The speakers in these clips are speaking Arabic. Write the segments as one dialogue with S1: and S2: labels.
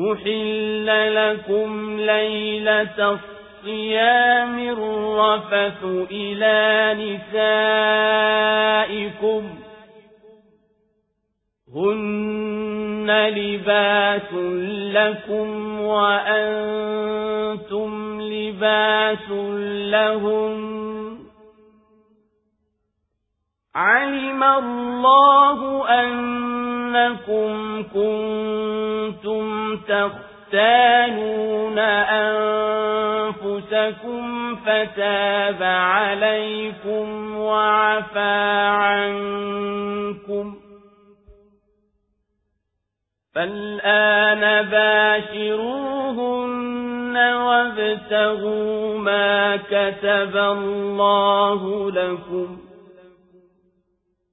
S1: أحل لكم ليلة الصيام الرفث إلى نسائكم هن لباس لكم وأنتم لباس لهم علم الله أنكم كنتم تختانون أنفسكم فتاب عليكم وعفى عنكم فالآن باشروهن وابتغوا ما كتب الله لكم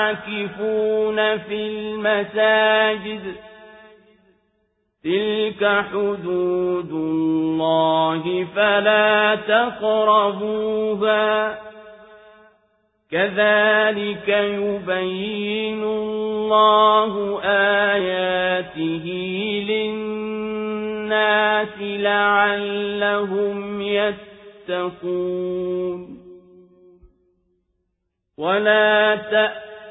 S1: عاكفون في المساجد. تلك حدود الله فلا تقربوها. كذلك يبين الله آياته للناس لعلهم يتقون. ولا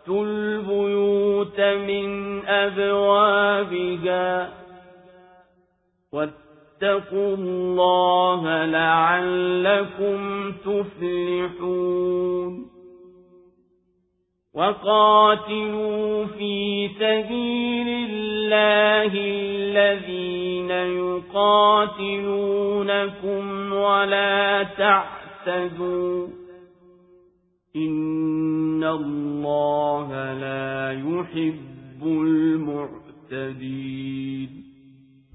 S1: وأتوا البيوت من أبوابها واتقوا الله لعلكم تفلحون وقاتلوا في سبيل الله الذين يقاتلونكم ولا تعتدوا إن الله لا يحب المعتدين